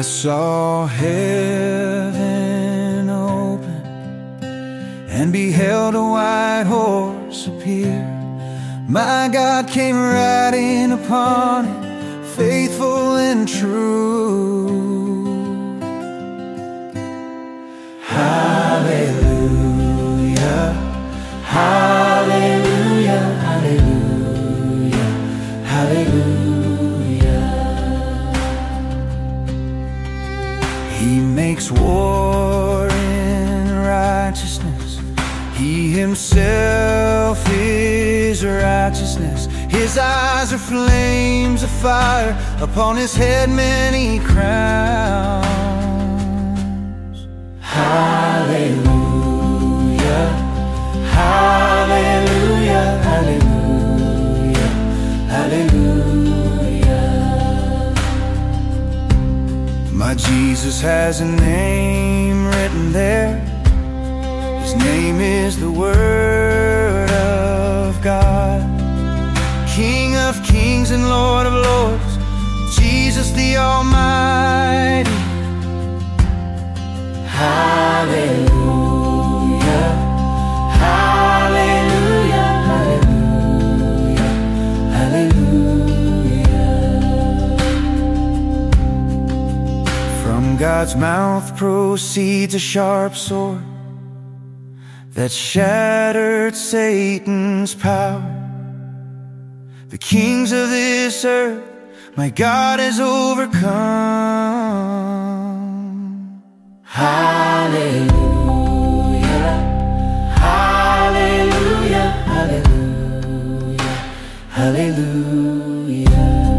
I saw heaven open and beheld a white horse appear. My God came riding upon it, faithful and true. Hallelujah, hallelujah, hallelujah, hallelujah. He makes war in righteousness. He himself is righteousness. His eyes are flames of fire. Upon his head many crowns. My Jesus has a name written there. His name is the Word of God. King of kings and Lord of lords. Jesus the Almighty. Hallelujah. From God's mouth proceeds a sharp sword that shattered Satan's power. The kings of this earth, my God has overcome. Hallelujah. Hallelujah. Hallelujah. Hallelujah.